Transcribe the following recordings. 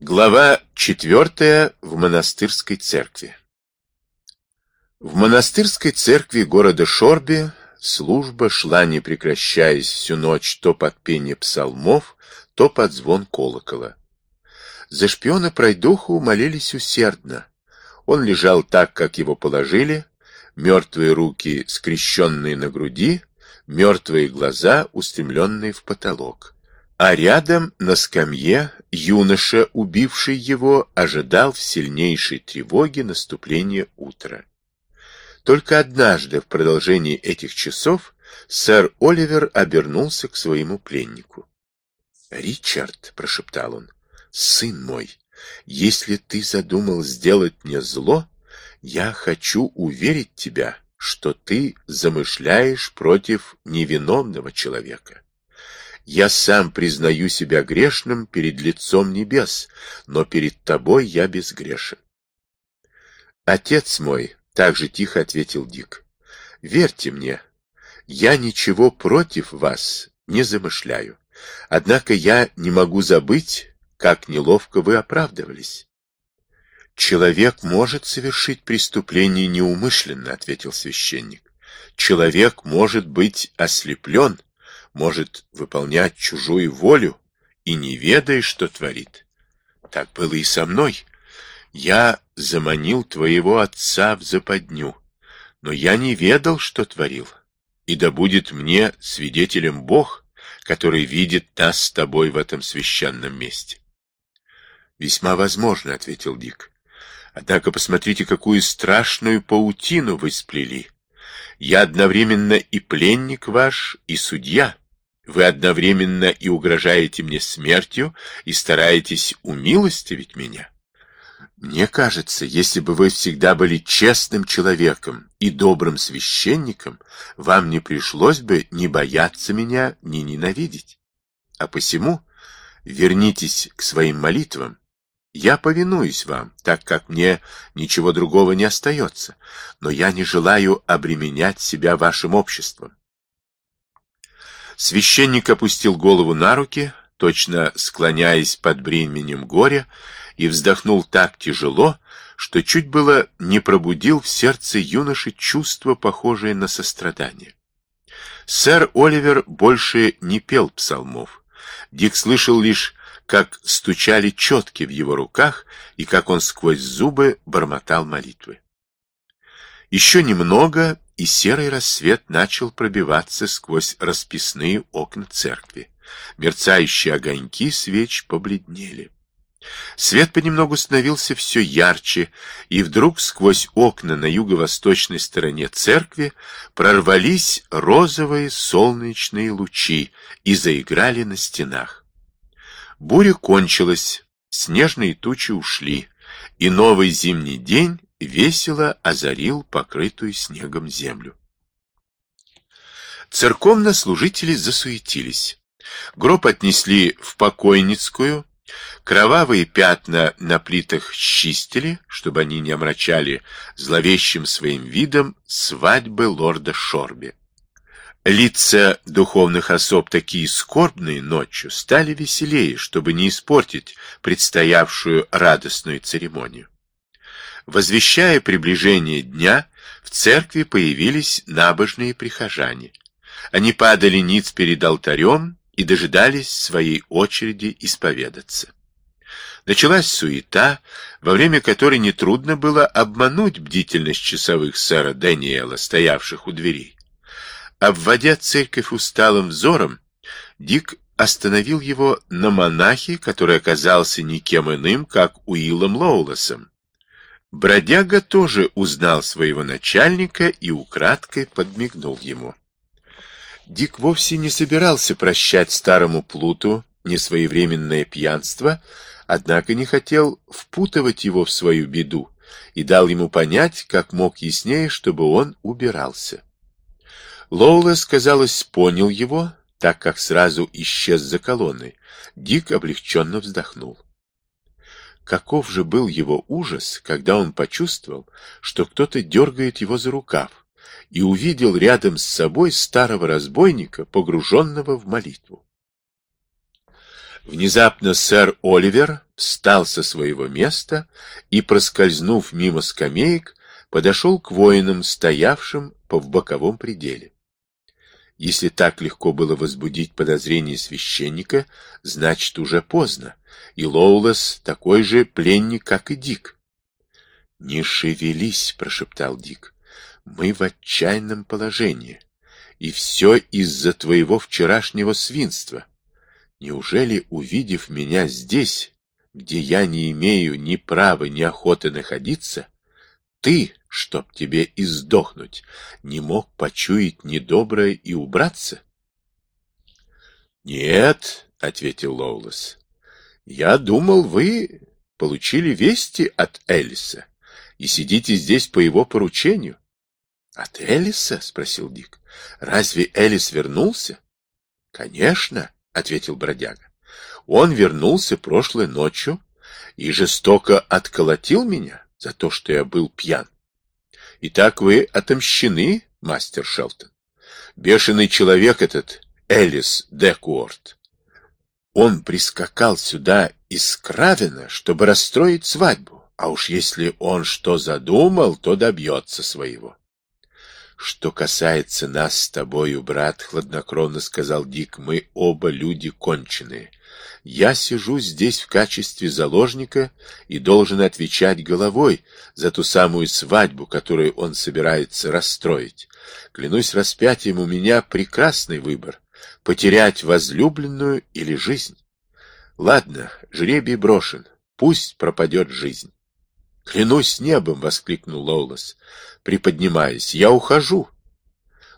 Глава четвертая в монастырской церкви. В монастырской церкви города Шорби служба шла не прекращаясь всю ночь то под пение псалмов, то под звон колокола. За шпиона пройдоху молились усердно. Он лежал так, как его положили, мертвые руки скрещенные на груди, мертвые глаза устремленные в потолок. А рядом на скамье юноша, убивший его, ожидал в сильнейшей тревоге наступления утра. Только однажды в продолжении этих часов сэр Оливер обернулся к своему пленнику. «Ричард», — прошептал он, — «сын мой, если ты задумал сделать мне зло, я хочу уверить тебя, что ты замышляешь против невиновного человека». Я сам признаю себя грешным перед лицом небес, но перед тобой я безгрешен. Отец мой, так же тихо ответил Дик, верьте мне, я ничего против вас не замышляю. Однако я не могу забыть, как неловко вы оправдывались. Человек может совершить преступление неумышленно, ответил священник. Человек может быть ослеплен, может выполнять чужую волю и не ведая, что творит. Так было и со мной. Я заманил твоего отца в западню, но я не ведал, что творил. И да будет мне свидетелем Бог, который видит нас с тобой в этом священном месте. Весьма возможно, — ответил Дик. Однако посмотрите, какую страшную паутину вы сплели. Я одновременно и пленник ваш, и судья. Вы одновременно и угрожаете мне смертью, и стараетесь умилостивить меня. Мне кажется, если бы вы всегда были честным человеком и добрым священником, вам не пришлось бы ни бояться меня, ни ненавидеть. А посему вернитесь к своим молитвам. Я повинуюсь вам, так как мне ничего другого не остается, но я не желаю обременять себя вашим обществом. Священник опустил голову на руки, точно склоняясь под бременем горя, и вздохнул так тяжело, что чуть было не пробудил в сердце юноши чувство, похожее на сострадание. Сэр Оливер больше не пел псалмов. Дик слышал лишь, как стучали четки в его руках и как он сквозь зубы бормотал молитвы. Еще немного, и серый рассвет начал пробиваться сквозь расписные окна церкви. Мерцающие огоньки свеч побледнели. Свет понемногу становился все ярче, и вдруг сквозь окна на юго-восточной стороне церкви прорвались розовые солнечные лучи и заиграли на стенах. Буря кончилась, снежные тучи ушли, и новый зимний день весело озарил покрытую снегом землю. Церковнослужители засуетились. Гроб отнесли в покойницкую, кровавые пятна на плитах счистили, чтобы они не омрачали зловещим своим видом свадьбы лорда Шорби. Лица духовных особ, такие скорбные ночью, стали веселее, чтобы не испортить предстоявшую радостную церемонию. Возвещая приближение дня, в церкви появились набожные прихожане. Они падали ниц перед алтарем и дожидались своей очереди исповедаться. Началась суета, во время которой нетрудно было обмануть бдительность часовых сэра Дэниела, стоявших у дверей. Обводя церковь усталым взором, Дик остановил его на монахе, который оказался никем иным, как Уиллом Лоулесом, Бродяга тоже узнал своего начальника и украдкой подмигнул ему. Дик вовсе не собирался прощать старому плуту несвоевременное пьянство, однако не хотел впутывать его в свою беду и дал ему понять, как мог яснее, чтобы он убирался. Лоулес, казалось, понял его, так как сразу исчез за колонной. Дик облегченно вздохнул. Каков же был его ужас, когда он почувствовал, что кто-то дергает его за рукав, и увидел рядом с собой старого разбойника, погруженного в молитву. Внезапно сэр Оливер встал со своего места и, проскользнув мимо скамеек, подошел к воинам, стоявшим по в боковом пределе. Если так легко было возбудить подозрение священника, значит, уже поздно, и Лоулес такой же пленник, как и Дик. — Не шевелись, — прошептал Дик. — Мы в отчаянном положении, и все из-за твоего вчерашнего свинства. Неужели, увидев меня здесь, где я не имею ни права, ни охоты находиться, ты, чтоб тебе издохнуть, не мог почуять недоброе и убраться? — Нет, — ответил Лоулес, — я думал, вы получили вести от Элиса и сидите здесь по его поручению. — От Элиса? — спросил Дик. — Разве Элис вернулся? — Конечно. —— ответил бродяга. Он вернулся прошлой ночью и жестоко отколотил меня за то, что я был пьян. Итак, вы отомщены, мастер Шелтон. Бешеный человек этот, Элис Декуорт. Он прискакал сюда из Кравена, чтобы расстроить свадьбу, а уж если он что задумал, то добьется своего. Что касается нас с тобою, брат, хладнокровно сказал Дик, мы оба люди конченые. Я сижу здесь в качестве заложника и должен отвечать головой за ту самую свадьбу, которую он собирается расстроить. Клянусь распятием, у меня прекрасный выбор — потерять возлюбленную или жизнь. Ладно, жребий брошен, пусть пропадет жизнь. «Клянусь небом!» — воскликнул Лоулас, приподнимаясь. «Я ухожу!»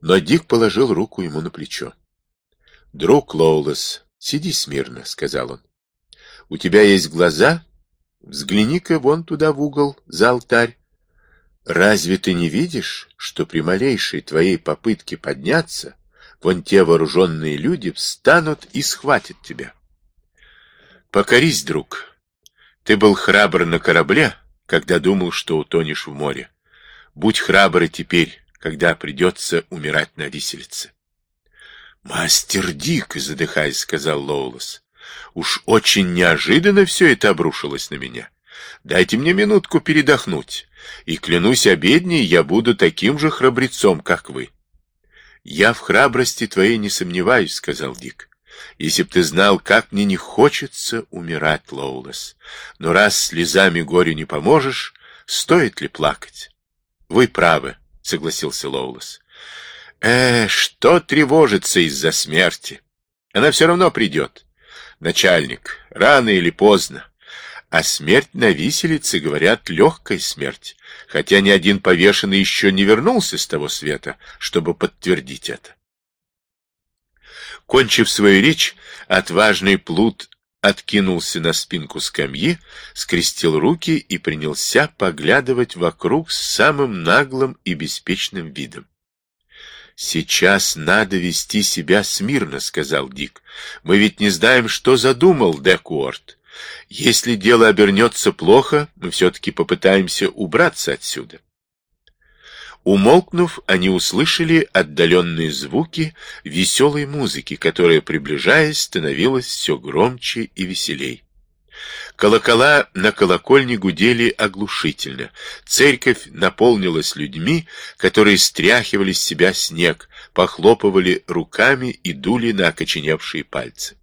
Но Дик положил руку ему на плечо. «Друг Лоулас, сиди смирно», — сказал он. «У тебя есть глаза? Взгляни-ка вон туда в угол, за алтарь. Разве ты не видишь, что при малейшей твоей попытке подняться вон те вооруженные люди встанут и схватят тебя? Покорись, друг. Ты был храбр на корабле, когда думал, что утонешь в море. Будь храбрый теперь, когда придется умирать на виселице. «Мастер Дик», — задыхаясь, сказал Лоулас, — «уж очень неожиданно все это обрушилось на меня. Дайте мне минутку передохнуть, и, клянусь обедней, я буду таким же храбрецом, как вы». «Я в храбрости твоей не сомневаюсь», — сказал Дик. Если б ты знал, как мне не хочется умирать, Лоулес. Но раз слезами горю не поможешь, стоит ли плакать? Вы правы, согласился Лоулес. Э, что тревожиться из-за смерти? Она все равно придет. Начальник, рано или поздно. А смерть на виселице, говорят, легкая смерть, хотя ни один повешенный еще не вернулся с того света, чтобы подтвердить это. Кончив свою речь, отважный плут откинулся на спинку скамьи, скрестил руки и принялся поглядывать вокруг с самым наглым и беспечным видом. «Сейчас надо вести себя смирно», — сказал Дик. «Мы ведь не знаем, что задумал Декуорт. Если дело обернется плохо, мы все-таки попытаемся убраться отсюда». Умолкнув, они услышали отдаленные звуки веселой музыки, которая, приближаясь, становилась все громче и веселей. Колокола на колокольне гудели оглушительно. Церковь наполнилась людьми, которые стряхивали с себя снег, похлопывали руками и дули на окоченевшие пальцы.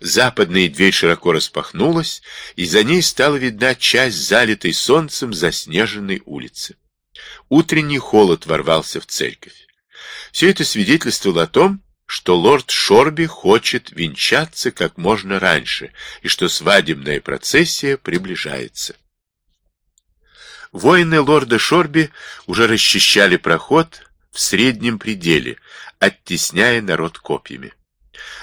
Западная дверь широко распахнулась, и за ней стала видна часть залитой солнцем заснеженной улицы. Утренний холод ворвался в церковь. Все это свидетельствовало о том, что лорд Шорби хочет венчаться как можно раньше, и что свадебная процессия приближается. Воины лорда Шорби уже расчищали проход в среднем пределе, оттесняя народ копьями.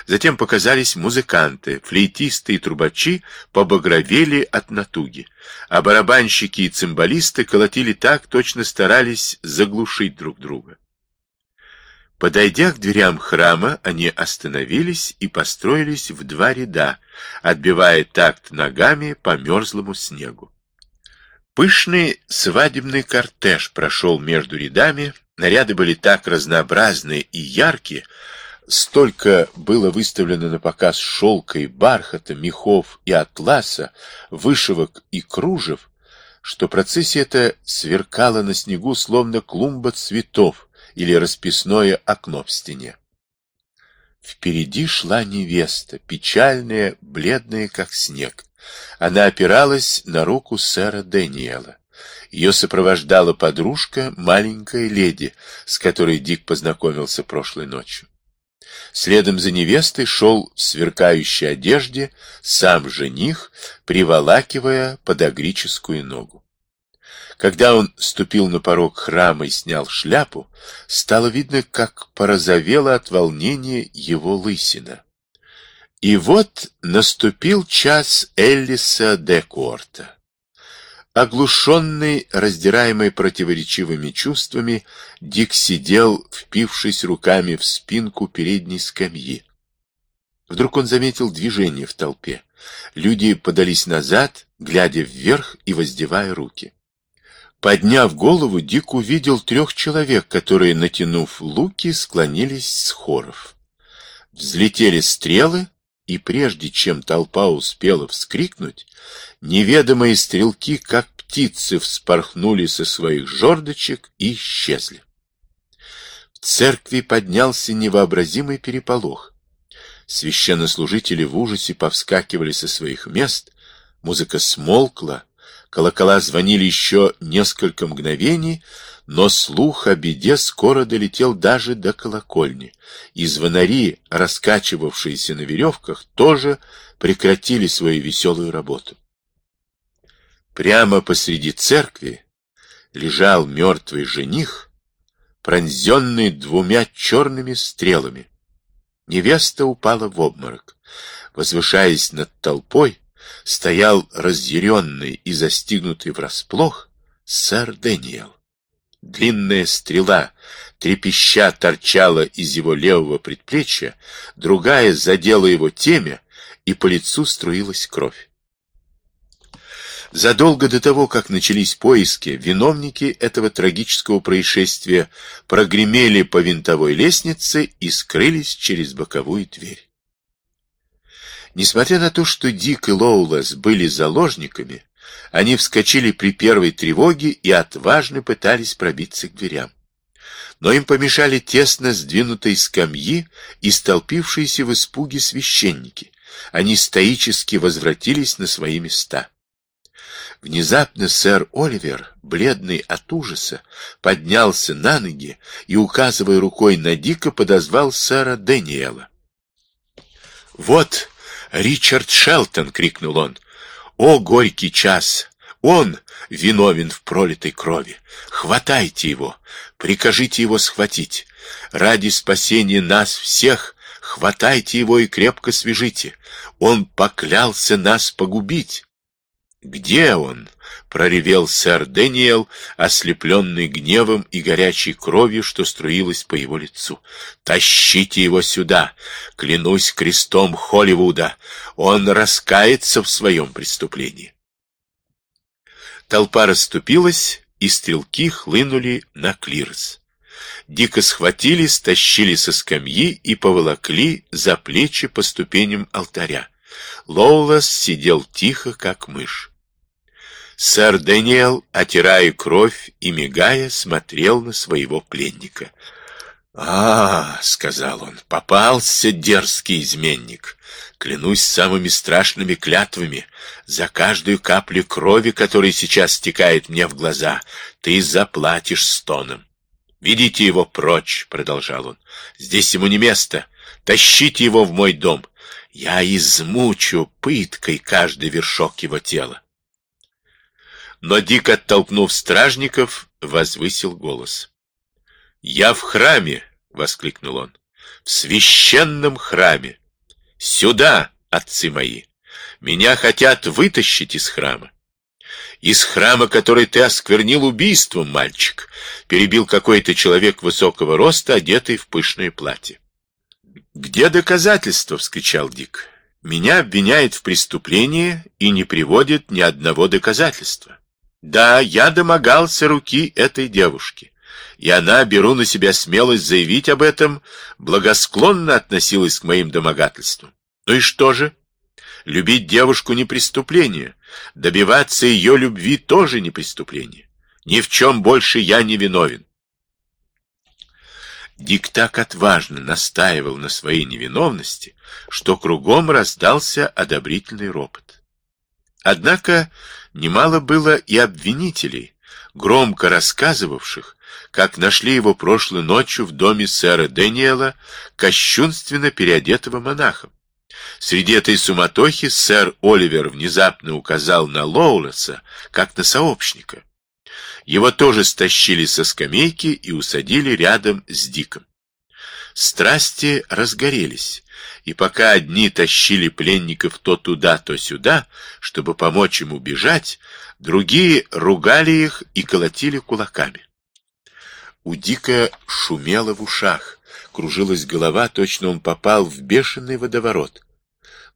Затем показались музыканты, флейтисты и трубачи побагровели от натуги, а барабанщики и цимбалисты колотили так, точно старались заглушить друг друга. Подойдя к дверям храма, они остановились и построились в два ряда, отбивая такт ногами по мерзлому снегу. Пышный свадебный кортеж прошел между рядами, наряды были так разнообразны и яркие, столько было выставлено на показ шелка и бархата, мехов и атласа, вышивок и кружев, что процессия эта сверкала на снегу, словно клумба цветов или расписное окно в стене. Впереди шла невеста, печальная, бледная, как снег. Она опиралась на руку сэра Дэниела. Ее сопровождала подружка, маленькая леди, с которой Дик познакомился прошлой ночью. Следом за невестой шел в сверкающей одежде сам жених, приволакивая подогрическую ногу. Когда он ступил на порог храма и снял шляпу, стало видно, как порозовела от волнения его лысина. И вот наступил час Эллиса де Корта. Оглушенный, раздираемый противоречивыми чувствами, Дик сидел, впившись руками в спинку передней скамьи. Вдруг он заметил движение в толпе. Люди подались назад, глядя вверх и воздевая руки. Подняв голову, Дик увидел трех человек, которые, натянув луки, склонились с хоров. Взлетели стрелы, и прежде чем толпа успела вскрикнуть, неведомые стрелки, как птицы, вспорхнули со своих жердочек и исчезли. В церкви поднялся невообразимый переполох. Священнослужители в ужасе повскакивали со своих мест, музыка смолкла, колокола звонили еще несколько мгновений, но слух о беде скоро долетел даже до колокольни, и звонари, раскачивавшиеся на веревках, тоже прекратили свою веселую работу. Прямо посреди церкви лежал мертвый жених, пронзенный двумя черными стрелами. Невеста упала в обморок. Возвышаясь над толпой, стоял разъяренный и застигнутый врасплох сэр Дэниел. Длинная стрела, трепеща, торчала из его левого предплечья, другая задела его темя, и по лицу струилась кровь. Задолго до того, как начались поиски, виновники этого трагического происшествия прогремели по винтовой лестнице и скрылись через боковую дверь. Несмотря на то, что Дик и Лоулес были заложниками, они вскочили при первой тревоге и отважно пытались пробиться к дверям. Но им помешали тесно сдвинутые скамьи и столпившиеся в испуге священники. Они стоически возвратились на свои места. Внезапно сэр Оливер, бледный от ужаса, поднялся на ноги и, указывая рукой на Дика, подозвал сэра Дэниела. «Вот Ричард Шелтон!» — крикнул он. «О, горький час! Он виновен в пролитой крови! Хватайте его! Прикажите его схватить! Ради спасения нас всех хватайте его и крепко свяжите! Он поклялся нас погубить!» «Где он?» — проревел сэр Дэниел, ослепленный гневом и горячей кровью, что струилась по его лицу. «Тащите его сюда! Клянусь крестом Холливуда! Он раскается в своем преступлении!» Толпа расступилась, и стрелки хлынули на клирс. Дико схватили, стащили со скамьи и поволокли за плечи по ступеням алтаря. Лоулас сидел тихо, как мышь. Сэр Дэниел, отирая кровь и мигая, смотрел на своего пленника. «А, — сказал он, — попался дерзкий изменник. Клянусь самыми страшными клятвами. За каждую каплю крови, которая сейчас стекает мне в глаза, ты заплатишь стоном. «Ведите его прочь», — продолжал он. «Здесь ему не место. Тащите его в мой дом. Я измучу пыткой каждый вершок его тела». Но Дик, оттолкнув стражников, возвысил голос. «Я в храме!» — воскликнул он. «В священном храме! Сюда, отцы мои! Меня хотят вытащить из храма!» «Из храма, который ты осквернил убийством, мальчик!» — перебил какой-то человек высокого роста, одетый в пышное платье. «Где доказательства?» — вскричал Дик. «Меня обвиняют в преступлении и не приводят ни одного доказательства. Да, я домогался руки этой девушки. и она, беру на себя смелость заявить об этом, благосклонно относилась к моим домогательствам. Ну и что же? Любить девушку не преступление, добиваться ее любви тоже не преступление. Ни в чем больше я не виновен. Дик так отважно настаивал на своей невиновности, что кругом раздался одобрительный ропот. Однако немало было и обвинителей, громко рассказывавших, как нашли его прошлой ночью в доме сэра Дэниела, кощунственно переодетого монахом. Среди этой суматохи сэр Оливер внезапно указал на Лоулеса, как на сообщника. Его тоже стащили со скамейки и усадили рядом с Диком. Страсти разгорелись, и пока одни тащили пленников то туда, то сюда, чтобы помочь им убежать, другие ругали их и колотили кулаками. У Дика шумело в ушах, кружилась голова, точно он попал в бешеный водоворот.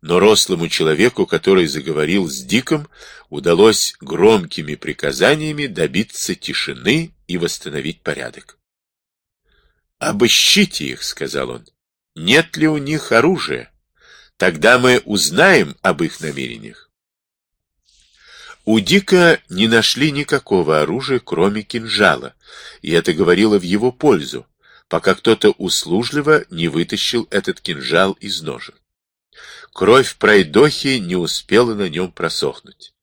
Но рослому человеку, который заговорил с Диком, удалось громкими приказаниями добиться тишины и восстановить порядок. «Обыщите их», — сказал он. «Нет ли у них оружия? Тогда мы узнаем об их намерениях». У Дика не нашли никакого оружия, кроме кинжала, и это говорило в его пользу, пока кто-то услужливо не вытащил этот кинжал из ножен. Кровь пройдохи не успела на нем просохнуть.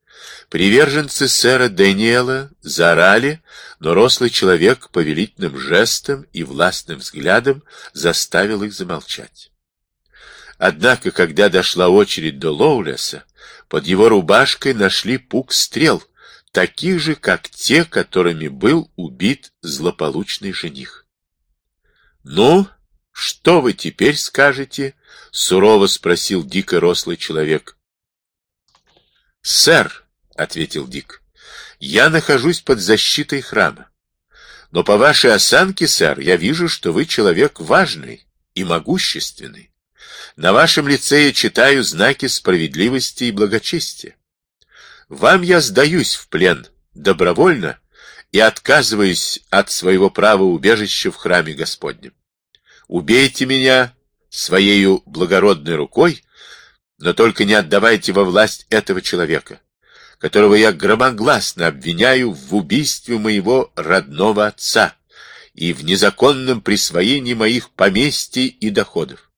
Приверженцы сэра Дэниела заорали, но рослый человек повелительным жестом и властным взглядом заставил их замолчать. Однако, когда дошла очередь до Лоулеса, под его рубашкой нашли пук стрел, таких же, как те, которыми был убит злополучный жених. «Ну, что вы теперь скажете?» — сурово спросил дико рослый человек. «Сэр», — ответил Дик, — «я нахожусь под защитой храма. Но по вашей осанке, сэр, я вижу, что вы человек важный и могущественный. На вашем лице я читаю знаки справедливости и благочестия. Вам я сдаюсь в плен добровольно и отказываюсь от своего права убежища в храме Господнем. Убейте меня своею благородной рукой, но только не отдавайте во власть этого человека, которого я громогласно обвиняю в убийстве моего родного отца и в незаконном присвоении моих поместий и доходов.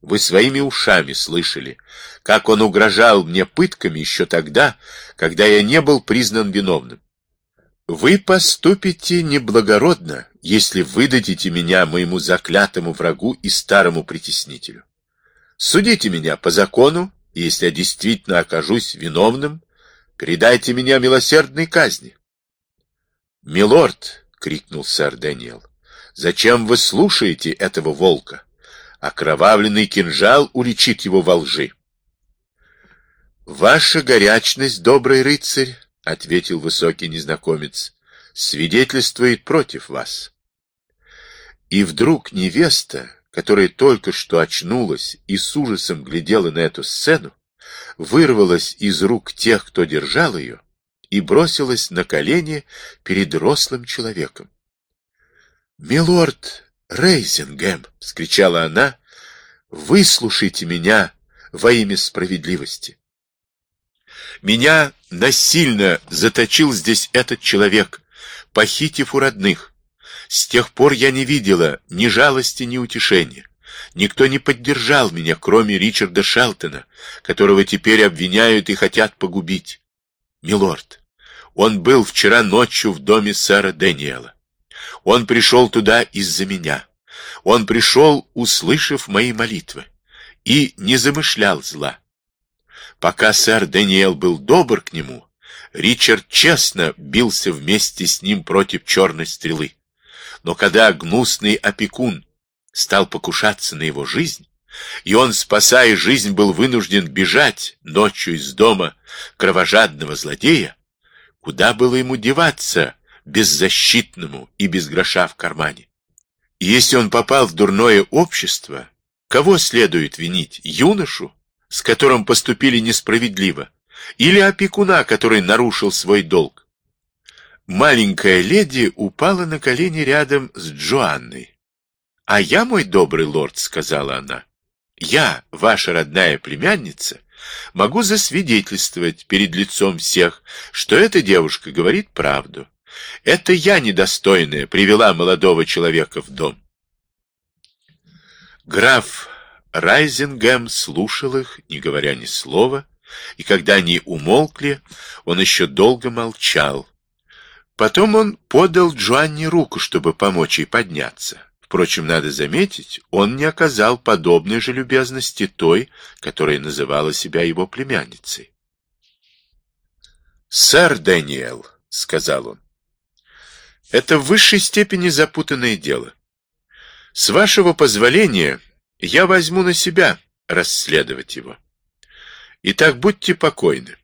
Вы своими ушами слышали, как он угрожал мне пытками еще тогда, когда я не был признан виновным. Вы поступите неблагородно, если выдадите меня моему заклятому врагу и старому притеснителю. Судите меня по закону, если я действительно окажусь виновным, предайте меня милосердной казни. «Милорд!» — крикнул сэр Дэниел. «Зачем вы слушаете этого волка? окровавленный кинжал уличит его во лжи. «Ваша горячность, добрый рыцарь, — ответил высокий незнакомец, — свидетельствует против вас». И вдруг невеста, которая только что очнулась и с ужасом глядела на эту сцену, вырвалась из рук тех, кто держал ее, и бросилась на колени перед рослым человеком. «Милорд Рейзингем!» — скричала она. «Выслушайте меня во имя справедливости!» Меня насильно заточил здесь этот человек, похитив у родных. С тех пор я не видела ни жалости, ни утешения. Никто не поддержал меня, кроме Ричарда Шелтона, которого теперь обвиняют и хотят погубить. Милорд, он был вчера ночью в доме сэра Дэниела. Он пришел туда из-за меня. Он пришел, услышав мои молитвы, и не замышлял зла. Пока сэр Даниэл был добр к нему, Ричард честно бился вместе с ним против черной стрелы. Но когда гнусный опекун стал покушаться на его жизнь, и он, спасая жизнь, был вынужден бежать ночью из дома кровожадного злодея, куда было ему деваться беззащитному и без гроша в кармане. И если он попал в дурное общество, кого следует винить? Юношу, с которым поступили несправедливо, или опекуна, который нарушил свой долг? Маленькая леди упала на колени рядом с Джоанной. «А я, мой добрый лорд», — сказала она, — «я, ваша родная племянница, могу засвидетельствовать перед лицом всех, что эта девушка говорит правду. Это я, недостойная, привела молодого человека в дом». Граф Райзингем слушал их, не говоря ни слова, и когда они умолкли, он еще долго молчал. Потом он подал Джоанне руку, чтобы помочь ей подняться. Впрочем, надо заметить, он не оказал подобной же любезности той, которая называла себя его племянницей. «Сэр Дэниел», — сказал он, — «это в высшей степени запутанное дело. С вашего позволения я возьму на себя расследовать его. Итак, будьте покойны.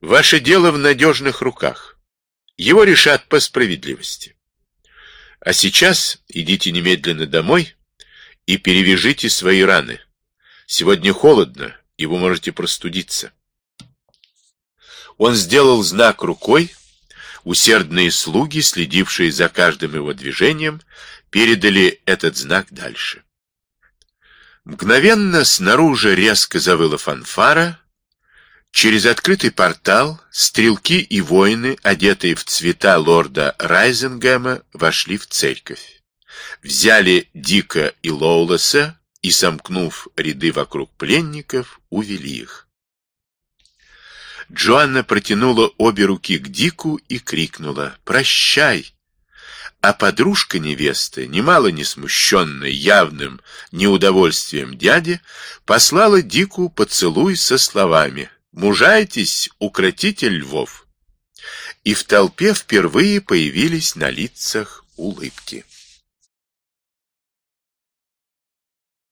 Ваше дело в надежных руках. Его решат по справедливости. А сейчас идите немедленно домой и перевяжите свои раны. Сегодня холодно, и вы можете простудиться. Он сделал знак рукой. Усердные слуги, следившие за каждым его движением, передали этот знак дальше. Мгновенно снаружи резко завыла фанфара, Через открытый портал стрелки и воины, одетые в цвета лорда Райзенгема, вошли в церковь. Взяли Дика и Лоулеса и, сомкнув ряды вокруг пленников, увели их. Джоанна протянула обе руки к Дику и крикнула «Прощай!». А подружка невесты, немало не смущенная явным неудовольствием дяди, послала Дику поцелуй со словами Мужайтесь, укротитель львов. И в толпе впервые появились на лицах улыбки.